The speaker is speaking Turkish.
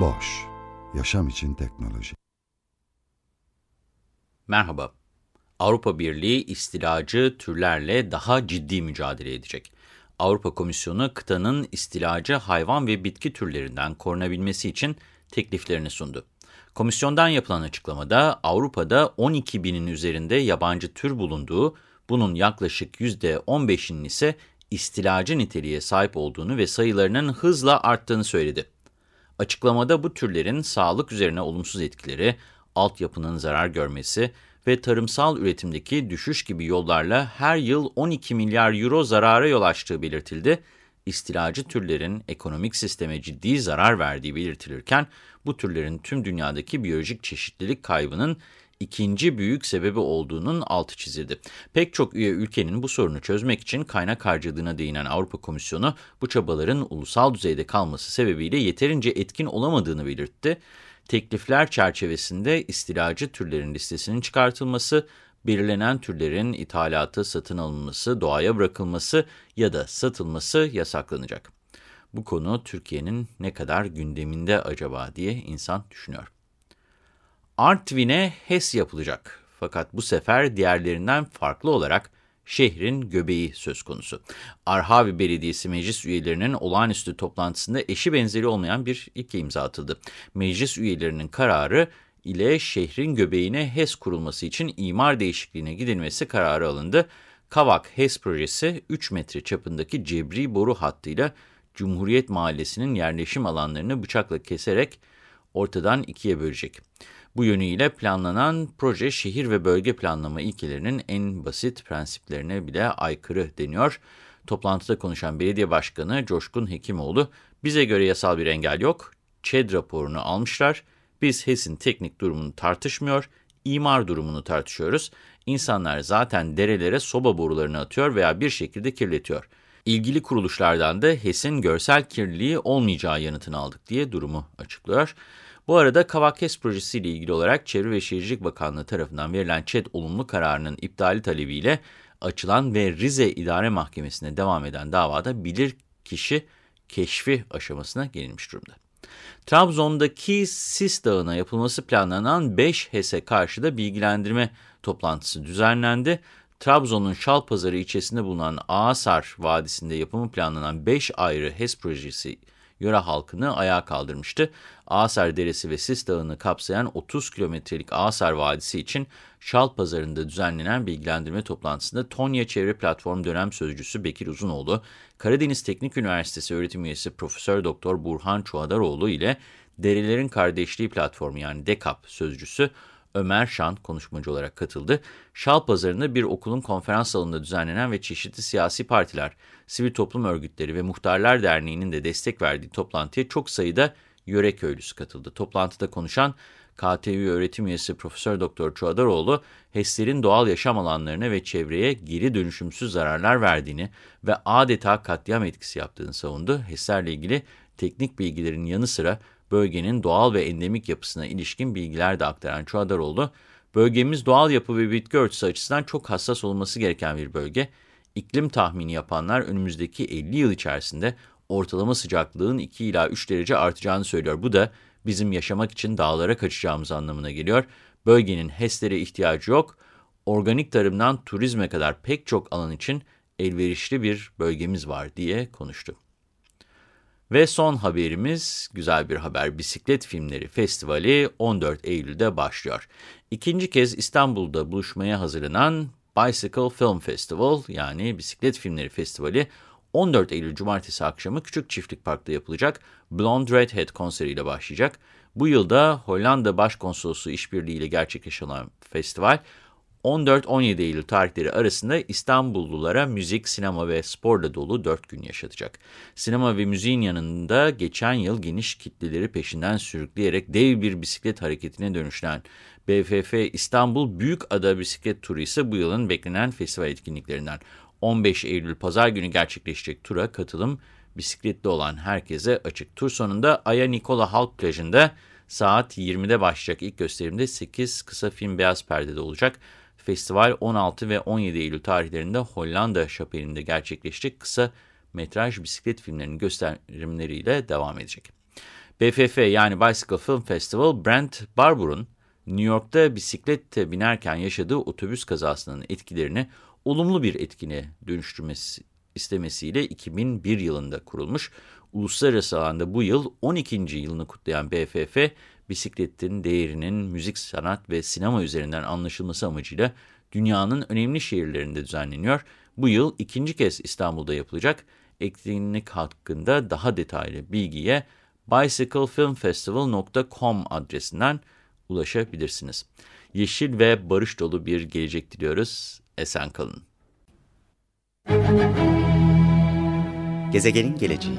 Boş, yaşam için teknoloji. Merhaba. Avrupa Birliği istilacı türlerle daha ciddi mücadele edecek. Avrupa Komisyonu kıtanın istilacı hayvan ve bitki türlerinden korunabilmesi için tekliflerini sundu. Komisyondan yapılan açıklamada Avrupa'da 12 binin üzerinde yabancı tür bulunduğu, bunun yaklaşık %15'inin ise istilacı niteliğe sahip olduğunu ve sayılarının hızla arttığını söyledi. Açıklamada bu türlerin sağlık üzerine olumsuz etkileri, altyapının zarar görmesi ve tarımsal üretimdeki düşüş gibi yollarla her yıl 12 milyar euro zarara yol açtığı belirtildi. İstilacı türlerin ekonomik sisteme ciddi zarar verdiği belirtilirken, bu türlerin tüm dünyadaki biyolojik çeşitlilik kaybının ikinci büyük sebebi olduğunun altı çizildi. Pek çok üye ülkenin bu sorunu çözmek için kaynak harcadığına değinen Avrupa Komisyonu, bu çabaların ulusal düzeyde kalması sebebiyle yeterince etkin olamadığını belirtti. Teklifler çerçevesinde istilacı türlerin listesinin çıkartılması, belirlenen türlerin ithalatı, satın alınması, doğaya bırakılması ya da satılması yasaklanacak. Bu konu Türkiye'nin ne kadar gündeminde acaba diye insan düşünüyor. Artvin'e HES yapılacak. Fakat bu sefer diğerlerinden farklı olarak şehrin göbeği söz konusu. Arhavi Belediyesi meclis üyelerinin olağanüstü toplantısında eşi benzeri olmayan bir ilke imza atıldı. Meclis üyelerinin kararı ile şehrin göbeğine HES kurulması için imar değişikliğine gidilmesi kararı alındı. Kavak HES projesi 3 metre çapındaki cebri boru hattıyla Cumhuriyet Mahallesi'nin yerleşim alanlarını bıçakla keserek ortadan ikiye bölecek. Bu yönüyle planlanan proje şehir ve bölge planlama ilkelerinin en basit prensiplerine bile aykırı deniyor. Toplantıda konuşan belediye başkanı Coşkun Hekimoğlu, bize göre yasal bir engel yok, ÇED raporunu almışlar, biz HES'in teknik durumunu tartışmıyor, imar durumunu tartışıyoruz. İnsanlar zaten derelere soba borularını atıyor veya bir şekilde kirletiyor. İlgili kuruluşlardan da HES'in görsel kirliliği olmayacağı yanıtını aldık diye durumu açıklıyor. Bu arada Kavak HES projesiyle ilgili olarak Çevre ve Şehircilik Bakanlığı tarafından verilen ÇED olumlu kararının iptali talebiyle açılan ve Rize İdare Mahkemesi'ne devam eden davada bilirkişi keşfi aşamasına gelinmiş durumda. Trabzon'daki Sis Dağı'na yapılması planlanan 5 HES'e karşı da bilgilendirme toplantısı düzenlendi. Trabzon'un Şalpazarı ilçesinde bulunan Ağasar Vadisi'nde yapımı planlanan 5 ayrı HES projesi yöre halkını ayağa kaldırmıştı. Ağasar Deresi ve Sis Dağı'nı kapsayan 30 kilometrelik Ağasar Vadisi için Şalpazarı'nda düzenlenen bilgilendirme toplantısında Tonya Çevre Platform Dönem Sözcüsü Bekir Uzunoğlu, Karadeniz Teknik Üniversitesi öğretim üyesi Profesör Doktor Burhan Çuadaroğlu ile Derelerin Kardeşliği Platformu yani DEKAP sözcüsü Ömer Şan konuşmacı olarak katıldı. Şalpazarı'nda bir okulun konferans salonunda düzenlenen ve çeşitli siyasi partiler, sivil toplum örgütleri ve Muhtarlar Derneği'nin de destek verdiği toplantıya çok sayıda yöre köylüsü katıldı. Toplantıda konuşan KTÜ öğretim üyesi Profesör Doktor Çuadaroğlu, HES'lerin doğal yaşam alanlarına ve çevreye geri dönüşümsüz zararlar verdiğini ve adeta katliam etkisi yaptığını savundu. HES'lerle ilgili teknik bilgilerin yanı sıra bölgenin doğal ve endemik yapısına ilişkin bilgiler de aktaran Çuadaroğlu, bölgemiz doğal yapı ve bitki örtüsü açısından çok hassas olması gereken bir bölge. İklim tahmini yapanlar önümüzdeki 50 yıl içerisinde ortalama sıcaklığın 2 ila 3 derece artacağını söylüyor. Bu da bizim yaşamak için dağlara kaçacağımız anlamına geliyor. Bölgenin HES'lere ihtiyacı yok. Organik tarımdan turizme kadar pek çok alan için elverişli bir bölgemiz var diye konuştu. Ve son haberimiz güzel bir haber. Bisiklet Filmleri Festivali 14 Eylül'de başlıyor. İkinci kez İstanbul'da buluşmaya hazırlanan Bicycle Film Festival yani Bisiklet Filmleri Festivali 14 Eylül Cumartesi akşamı Küçük Çiftlik Park'ta yapılacak Blonde Redhead konseriyle başlayacak. Bu yılda Hollanda Başkonsolosluğu işbirliğiyle gerçekleşen festival 14-17 Eylül tarihleri arasında İstanbullulara müzik, sinema ve sporla dolu 4 gün yaşatacak. Sinema ve müziğin yanında geçen yıl geniş kitleleri peşinden sürükleyerek dev bir bisiklet hareketine dönüşen BFF İstanbul Büyükada Bisiklet Turu ise bu yılın beklenen festival etkinliklerinden. 15 Eylül pazar günü gerçekleşecek tura katılım bisikletli olan herkese açık. Tur sonunda Aya Nikola Halk Plajı'nda saat 20'de başlayacak ilk gösterimde 8 kısa film beyaz perdede olacak. Festival 16 ve 17 Eylül tarihlerinde Hollanda Şapeli'nde gerçekleşecek kısa metraj bisiklet filmlerinin gösterimleriyle devam edecek. BFF yani Bicycle Film Festival, Brent Barbour'un New York'ta bisiklette binerken yaşadığı otobüs kazasının etkilerini olumlu bir etkine dönüştürmesi istemesiyle 2001 yılında kurulmuş. Uluslararası alanda bu yıl 12. yılını kutlayan BFF, bisikletin değerinin müzik, sanat ve sinema üzerinden anlaşılması amacıyla dünyanın önemli şehirlerinde düzenleniyor. Bu yıl ikinci kez İstanbul'da yapılacak. Etkinlik hakkında daha detaylı bilgiye bicyclefilmfestival.com adresinden ulaşabilirsiniz. Yeşil ve barış dolu bir gelecek diliyoruz. Esen kalın. Gezegenin geleceği